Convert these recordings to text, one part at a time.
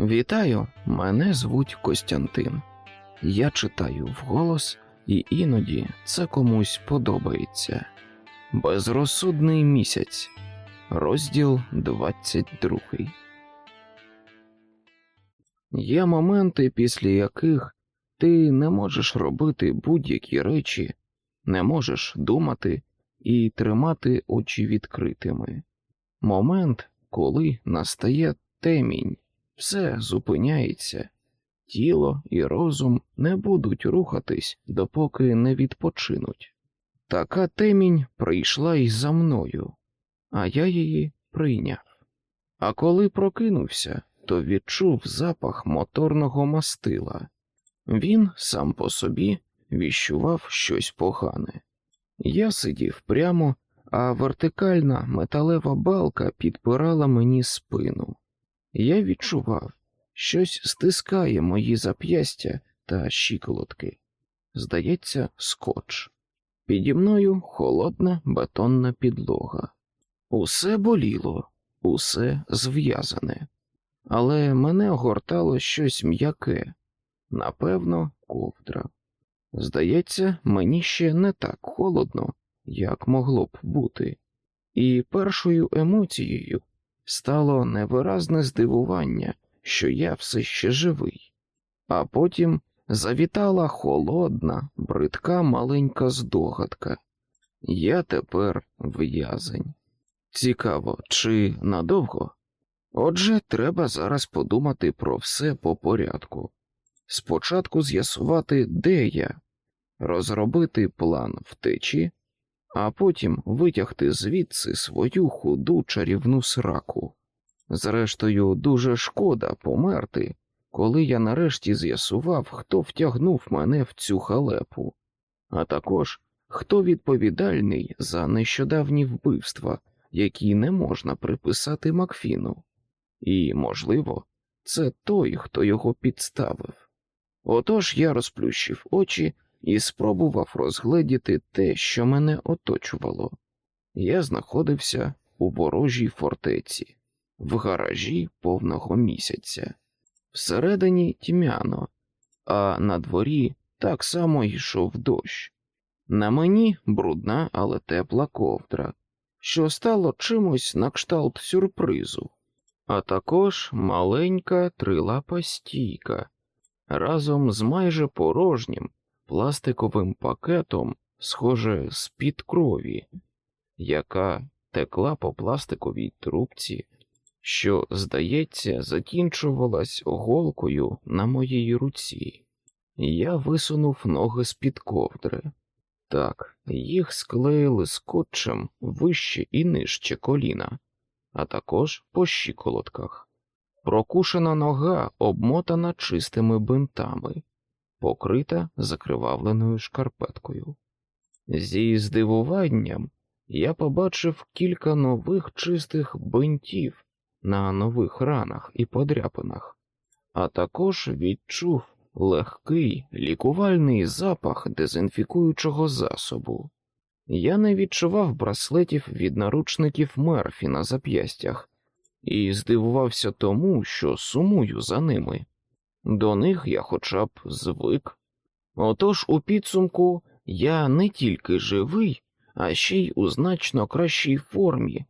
Вітаю, мене звуть Костянтин. Я читаю вголос, і іноді це комусь подобається. Безрозсудний місяць, розділ 22. Є моменти, після яких ти не можеш робити будь-які речі, не можеш думати і тримати очі відкритими. Момент, коли настає темінь, все зупиняється, тіло і розум не будуть рухатись, допоки не відпочинуть. Така темінь прийшла й за мною, а я її прийняв. А коли прокинувся, то відчув запах моторного мастила. Він сам по собі віщував щось погане. Я сидів прямо, а вертикальна металева балка підпирала мені спину. Я відчував, щось стискає мої зап'ястя та щиколотки. Здається, скотч. Піді мною холодна бетонна підлога. Усе боліло, усе зв'язане, але мене огортало щось м'яке, напевно, ковдра. Здається, мені ще не так холодно, як могло б бути, і першою емоцією стало невиразне здивування, що я все ще живий, а потім завітала холодна, бридка маленька здогадка. Я тепер в'язень. Цікаво, чи надовго? Отже, треба зараз подумати про все по порядку. Спочатку з'ясувати, де я, розробити план втечі, а потім витягти звідси свою худу чарівну сраку. Зрештою, дуже шкода померти, коли я нарешті з'ясував, хто втягнув мене в цю халепу, а також хто відповідальний за нещодавні вбивства, які не можна приписати Макфіну, і, можливо, це той, хто його підставив. Отож я розплющив очі і спробував розгледіти те, що мене оточувало. Я знаходився у ворожій фортеці, в гаражі повного місяця, всередині тьмяно, а на дворі так само йшов дощ. На мені брудна, але тепла ковдра, що стало чимось на кшталт сюрпризу, а також маленька трилапа стійка разом з майже порожнім пластиковим пакетом, схоже, з-під крові, яка текла по пластиковій трубці, що, здається, закінчувалась голкою на моїй руці. Я висунув ноги з-під ковдри. Так, їх склеїли скотчем вище і нижче коліна, а також по щиколотках. Прокушена нога обмотана чистими бинтами, покрита закривавленою шкарпеткою. Зі здивуванням я побачив кілька нових чистих бинтів на нових ранах і подряпинах, а також відчув легкий лікувальний запах дезінфікуючого засобу. Я не відчував браслетів від наручників мерфі на зап'ястях і здивувався тому, що сумую за ними. До них я хоча б звик. Отож, у підсумку я не тільки живий, а ще й у значно кращій формі.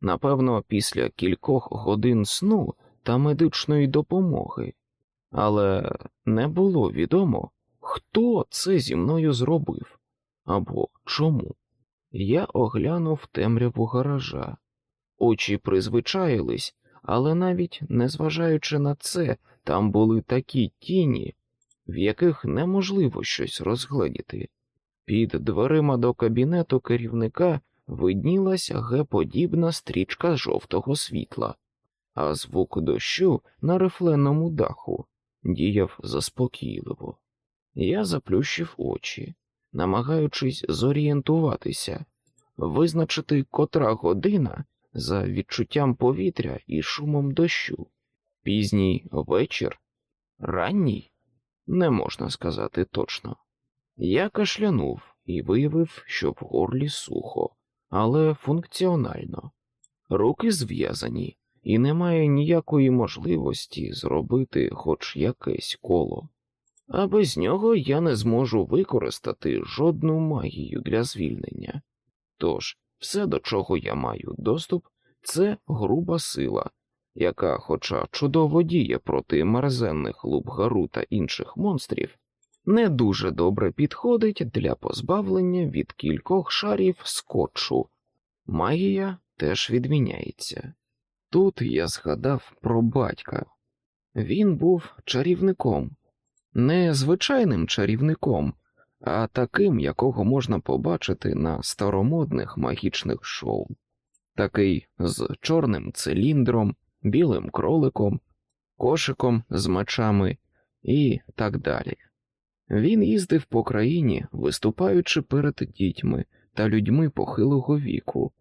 Напевно, після кількох годин сну та медичної допомоги, але не було відомо, хто це зі мною зробив або чому. Я оглянув темряву гаража, очі призвичаїлись, але навіть незважаючи на це, там були такі тіні, в яких неможливо щось розгледіти. Під дверима до кабінету керівника виднілася геподібна стрічка жовтого світла, а звук дощу на рифленому даху діяв заспокійливо. Я заплющив очі, намагаючись зорієнтуватися, визначити котра година за відчуттям повітря і шумом дощу. Пізній вечір, ранній, не можна сказати точно. Я кашлянув і виявив, що в горлі сухо, але функціонально. Руки зв'язані, і немає ніякої можливості зробити хоч якесь коло, а без нього я не зможу використати жодну магію для звільнення. Тож, все, до чого я маю доступ, це груба сила, яка, хоча чудово діє проти мерзенних лубгару та інших монстрів, не дуже добре підходить для позбавлення від кількох шарів скотчу. Магія теж відміняється. Тут я згадав про батька. Він був чарівником, не звичайним чарівником, а таким, якого можна побачити на старомодних магічних шоу, такий з чорним циліндром, білим кроликом, кошиком з мечами і так далі. Він їздив по країні, виступаючи перед дітьми та людьми похилого віку,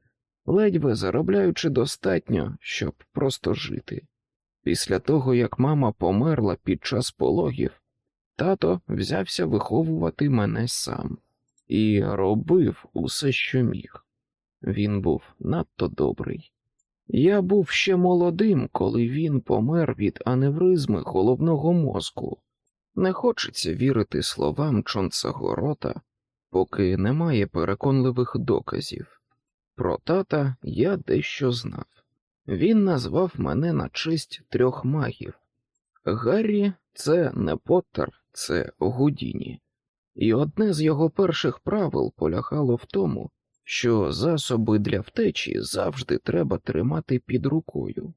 ледве заробляючи достатньо, щоб просто жити. Після того, як мама померла під час пологів, тато взявся виховувати мене сам і робив усе, що міг. Він був надто добрий. Я був ще молодим, коли він помер від аневризми головного мозку. Не хочеться вірити словам чонцего рота, поки немає переконливих доказів. Про тата я дещо знав. Він назвав мене на честь трьох магів. Гаррі це не Поттер, це Гудіні, і одне з його перших правил полягало в тому, що засоби для втечі завжди треба тримати під рукою.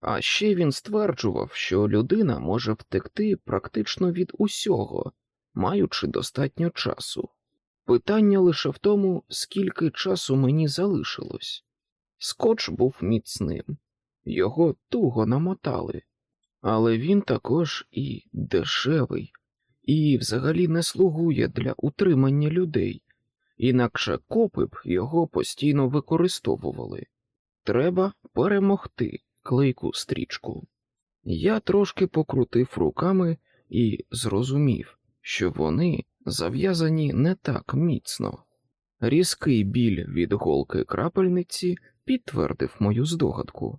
А ще він стверджував, що людина може втекти практично від усього, маючи достатньо часу. Питання лише в тому, скільки часу мені залишилось. Скотч був міцним, його туго намотали, але він також і дешевий, і взагалі не слугує для утримання людей, інакше копи б його постійно використовували. Треба перемогти клейку стрічку. Я трошки покрутив руками і зрозумів, що вони зав'язані не так міцно. Різкий біль від голки крапельниці підтвердив мою здогадку.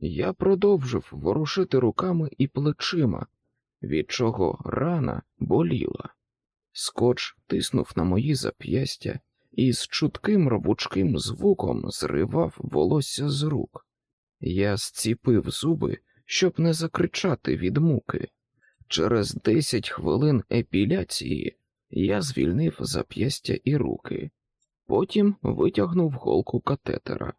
Я продовжив ворушити руками і плечима, від чого рана боліла. Скотч тиснув на мої зап'ястя і з чутким робучким звуком зривав волосся з рук. Я зціпив зуби, щоб не закричати від муки. Через десять хвилин епіляції я звільнив зап'ястя і руки, потім витягнув голку катетера.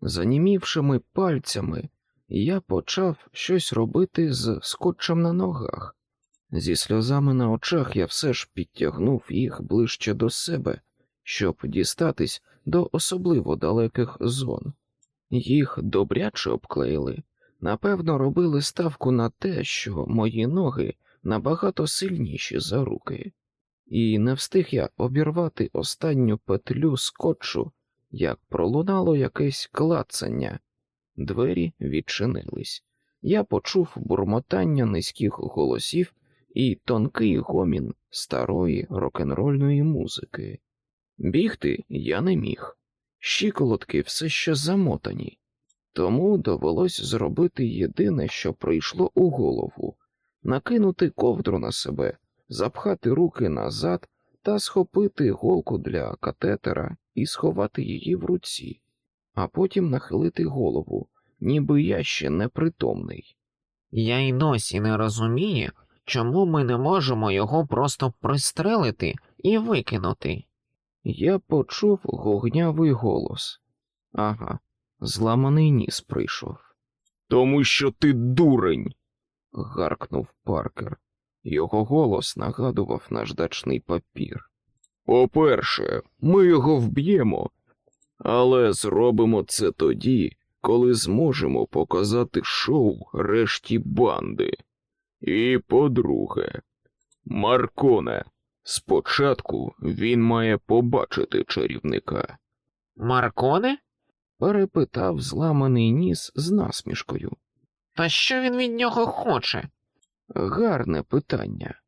Занімівшими пальцями я почав щось робити з скотчем на ногах. Зі сльозами на очах я все ж підтягнув їх ближче до себе, щоб дістатись до особливо далеких зон. Їх добряче обклеїли, напевно, робили ставку на те, що мої ноги набагато сильніші за руки, і не встиг я обірвати останню петлю скотчу, як пролунало якесь клацання. Двері відчинились. Я почув бурмотання низьких голосів і тонкий гомін старої рок-н-рольної музики. Бігти я не міг, щиколотки все ще замотані, тому довелось зробити єдине, що прийшло у голову накинути ковдру на себе, запхати руки назад та схопити голку для катетера і сховати її в руці, а потім нахилити голову, ніби я ще непритомний. Я й досі не розумію, чому ми не можемо його просто пристрелити і викинути. Я почув гогнявий голос. Ага, зламаний ніс прийшов. Тому що ти дурень. гаркнув Паркер. Його голос нагадував наждачний папір. По-перше, ми його вб'ємо, але зробимо це тоді, коли зможемо показати шоу решті банди. І по-друге, Марконе, спочатку він має побачити чарівника. Марконе? перепитав зламаний ніс з насмішкою. Та що він від нього хоче? Гарне питання.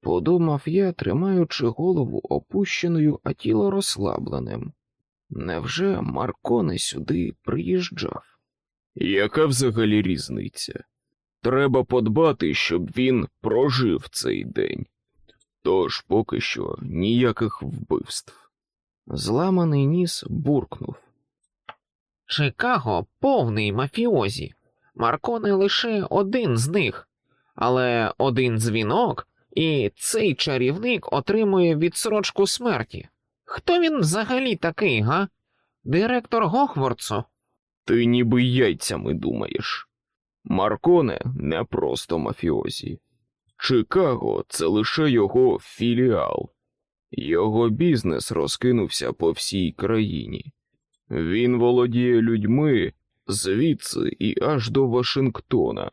Подумав я, тримаючи голову опущеною, а тіло розслабленим. Невже Марконе сюди приїжджав? Яка взагалі різниця? Треба подбати, щоб він прожив цей день. Тож поки що ніяких вбивств. Зламаний ніс буркнув. Чикаго повний мафіозі. Марконе лише один з них, але один дзвінок, і цей чарівник отримує відсрочку смерті. Хто він взагалі такий, га? Директор Гохворцу? Ти ніби яйцями думаєш. Марконе не просто мафіозі. Чикаго це лише його філіал. Його бізнес розкинувся по всій країні. Він володіє людьми звідси і аж до Вашингтона.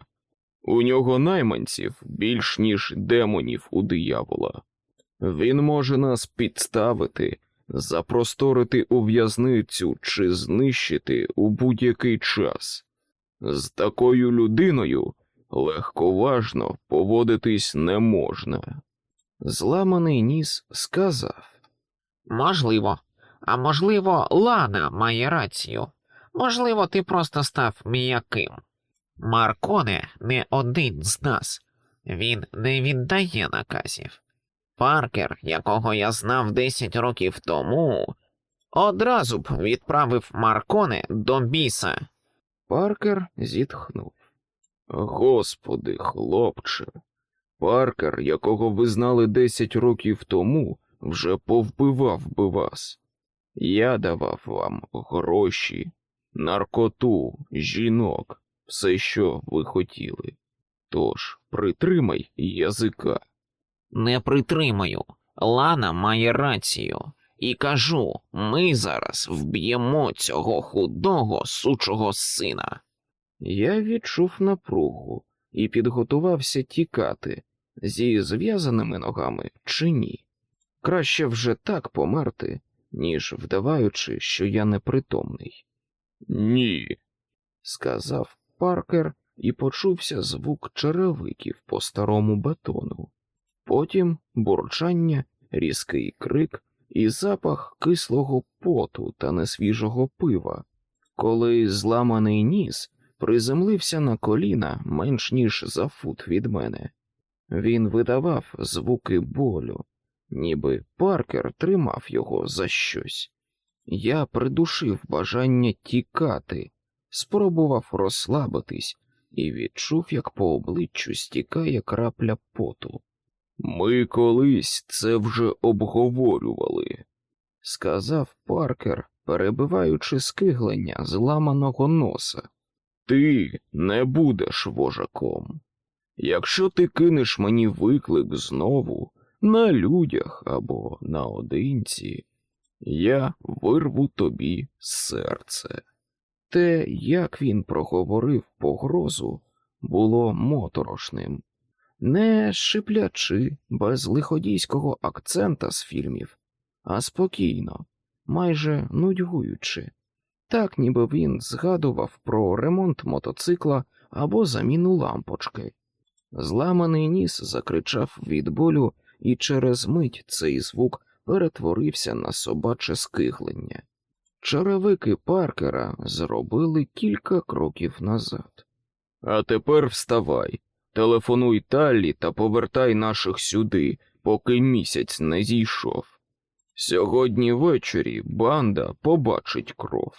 У нього найманців більш ніж демонів у диявола. Він може нас підставити, запросторити у в'язницю чи знищити у будь-який час. З такою людиною легковажно поводитись не можна. Зламаний ніс сказав. Можливо. А можливо, Лана має рацію. Можливо, ти просто став м'яким. Марконе не один з нас. Він не віддає наказів. Паркер, якого я знав 10 років тому, одразу б відправив Марконе до біса. Паркер зітхнув. Господи, хлопче, Паркер, якого ви знали десять років тому, вже повбивав би вас. Я давав вам гроші, наркоту, жінок, все, що ви хотіли. Тож притримай язика. Не притримаю. Лана має рацію. І кажу, ми зараз вб'ємо цього худого сучого сина. Я відчув напругу і підготувався тікати зі зв'язаними ногами чи ні. Краще вже так померти, ніж вдаваючи, що я непритомний. Ні, сказав Паркер і почувся звук черевиків по старому бетону. Потім бурчання, різкий крик і запах кислого поту та несвіжого пива, коли зламаний ніс приземлився на коліна менш ніж за фут від мене. Він видавав звуки болю, ніби Паркер тримав його за щось. Я придушив бажання тікати, спробував розслабитись і відчув, як по обличчю стікає крапля поту. Ми колись це вже обговорювали, сказав Паркер, перебиваючи скиглення зламаного носа. Ти не будеш вожаком. Якщо ти кинеш мені виклик знову на людях або наодинці, я вирву тобі серце. Те, як він проговорив погрозу, було моторошним, не шиплячи без лиходійського акцента з фільмів, а спокійно, майже нудьгуючи, так ніби він згадував про ремонт мотоцикла або заміну лампочки. Зламаний ніс закричав від болю, і через мить цей звук перетворився на собаче скиглення. Черевики Паркера зробили кілька кроків назад. А тепер вставай, телефонуй Таллі та повертай наших сюди, поки місяць не зійшов. Сьогодні ввечері банда побачить кров.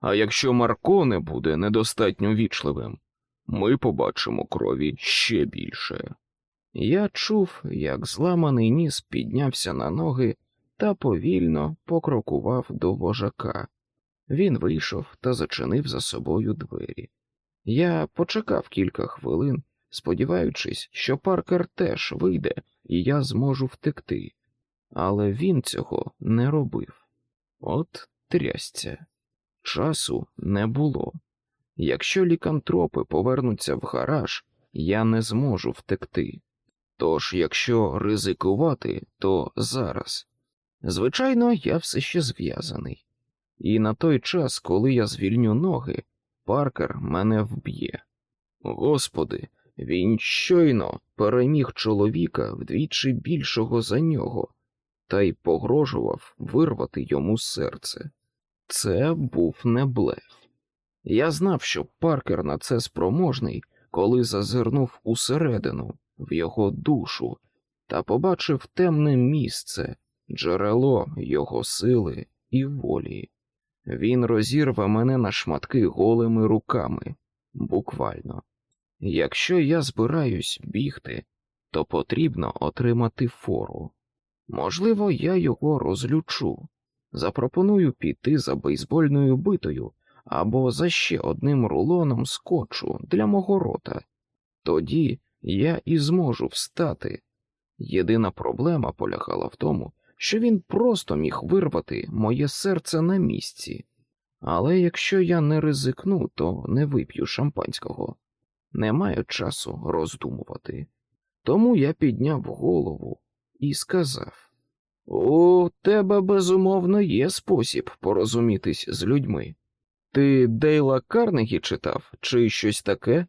А якщо Марко не буде недостатньо вічливим, ми побачимо крові ще більше. Я чув, як зламаний ніс піднявся на ноги та повільно покрокував до вожака. Він вийшов та зачинив за собою двері. Я почекав кілька хвилин, сподіваючись, що Паркер теж вийде і я зможу втекти, але він цього не робив. От трясця. Часу не було. Якщо лікантропи повернуться в гараж, я не зможу втекти. Тож, якщо ризикувати, то зараз. Звичайно, я все ще зв'язаний, і на той час, коли я звільню ноги, Паркер мене вб'є. Господи, він щойно переміг чоловіка вдвічі більшого за нього, та й погрожував вирвати йому серце. Це був не блеф. Я знав, що Паркер на це спроможний, коли зазирнув усередину, в його душу, та побачив темне місце, джерело його сили і волі. Він розірве мене на шматки голими руками, буквально. Якщо я збираюсь бігти, то потрібно отримати фору. Можливо, я його розлючу, запропоную піти за бейсбольною битою або за ще одним рулоном скотчу для мого рота. Тоді я і зможу встати. Єдина проблема полягала в тому, що він просто міг вирвати моє серце на місці. Але якщо я не ризикну, то не вип'ю шампанського. Не маю часу роздумувати. Тому я підняв голову і сказав: У тебе безумовно є спосіб порозумітись з людьми. Ти Дейла Карнегі читав чи щось таке?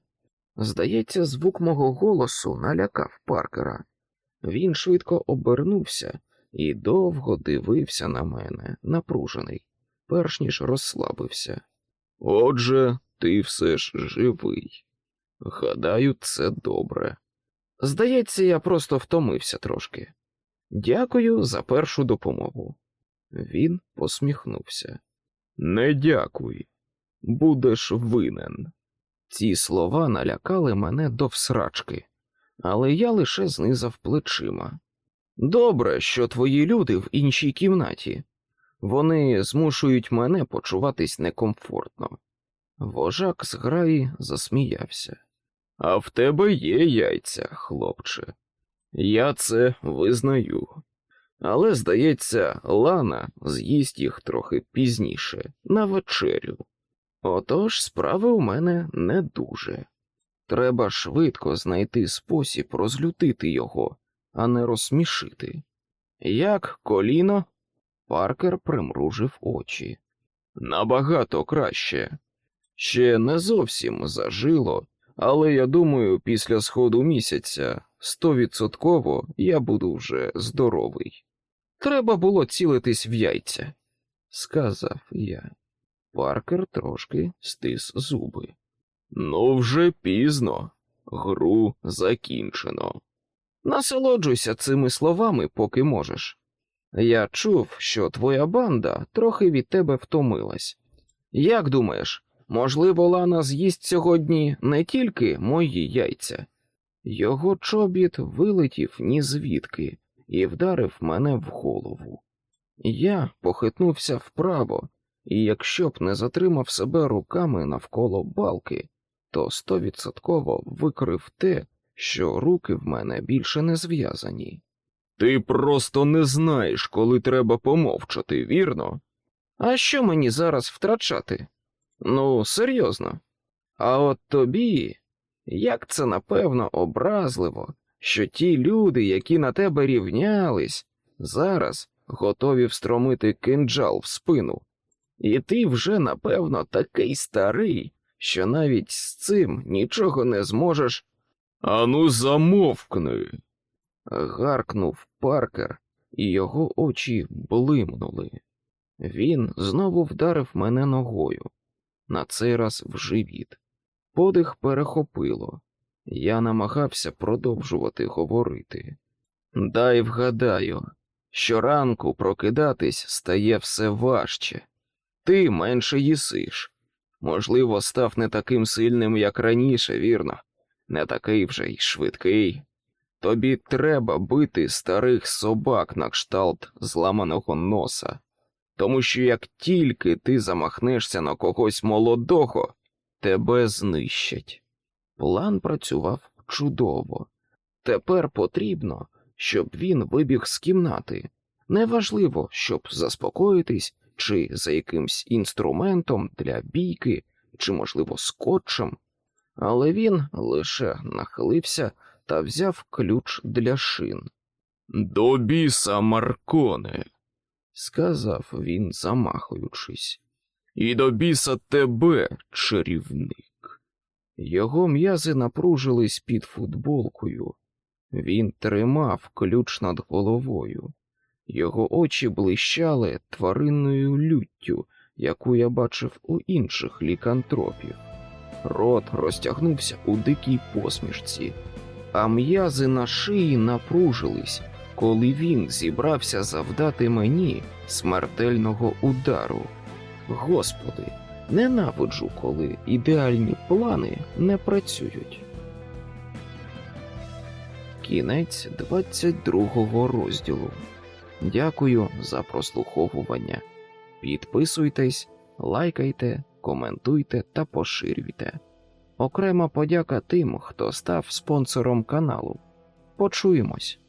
Здається, звук мого голосу налякав Паркера. Він швидко обернувся і довго дивився на мене, напружений, перш ніж розслабився. Отже, ти все ж живий. Гадаю, це добре. Здається, я просто втомився трошки. Дякую за першу допомогу. Він посміхнувся. Не дякуй, будеш винен. Ці слова налякали мене до всрачки, але я лише знизав плечима. Добре, що твої люди в іншій кімнаті. Вони змушують мене почуватись некомфортно. Вожак з граї засміявся. А в тебе є яйця, хлопче. Я це визнаю. Але, здається, Лана з'їсть їх трохи пізніше, на вечерю. Отож, справи у мене не дуже. Треба швидко знайти спосіб розлютити його, а не розсмішити. Як коліно? Паркер примружив очі. Набагато краще. Ще не зовсім зажило, але я думаю, після сходу місяця стовідсотково я буду вже здоровий. Треба було цілитись в яйця, сказав я. Паркер трошки стис зуби. Ну, вже пізно, гру закінчено. Насолоджуйся цими словами, поки можеш. Я чув, що твоя банда трохи від тебе втомилась. Як думаєш, можливо, Лана з'їсть сьогодні не тільки мої яйця? Його чобіт вилетів ні звідки і вдарив мене в голову. Я похитнувся вправо, і якщо б не затримав себе руками навколо балки, то стовідсотково викрив те, що руки в мене більше не зв'язані. Ти просто не знаєш, коли треба помовчати, вірно? А що мені зараз втрачати? Ну, серйозно. А от тобі, як це напевно образливо, що ті люди, які на тебе рівнялись, зараз готові встромити кинджал в спину, і ти вже, напевно, такий старий, що навіть з цим нічого не зможеш. Ану, замовкни. гаркнув Паркер, і його очі блимнули. Він знову вдарив мене ногою, на цей раз в живіт. Подих перехопило. Я намагався продовжувати говорити. Дай вгадаю, щоранку прокидатись стає все важче. Ти менше їсиш. Можливо, став не таким сильним, як раніше, вірно, не такий вже й швидкий. Тобі треба бити старих собак на кшталт зламаного носа, тому що як тільки ти замахнешся на когось молодого, тебе знищать. План працював чудово. Тепер потрібно, щоб він вибіг з кімнати. Неважливо, щоб заспокоїтись, чи за якимсь інструментом для бійки, чи, можливо, скотчем, але він лише нахилився та взяв ключ для шин. До біса, Марконе, сказав він, замахуючись, і до біса тебе, чарівник. Його м'язи напружились під футболкою. Він тримав ключ над головою. Його очі блищали тваринною люттю, яку я бачив у інших лікантропів. Рот розтягнувся у дикій посмішці, а м'язи на шиї напружились, коли він зібрався завдати мені смертельного удару. Господи, ненавиджу, коли ідеальні плани не працюють. Кінець 22 розділу. Дякую за прослуховування. Підписуйтесь, лайкайте, коментуйте та поширюйте. Окрема подяка тим, хто став спонсором каналу. Почуємось.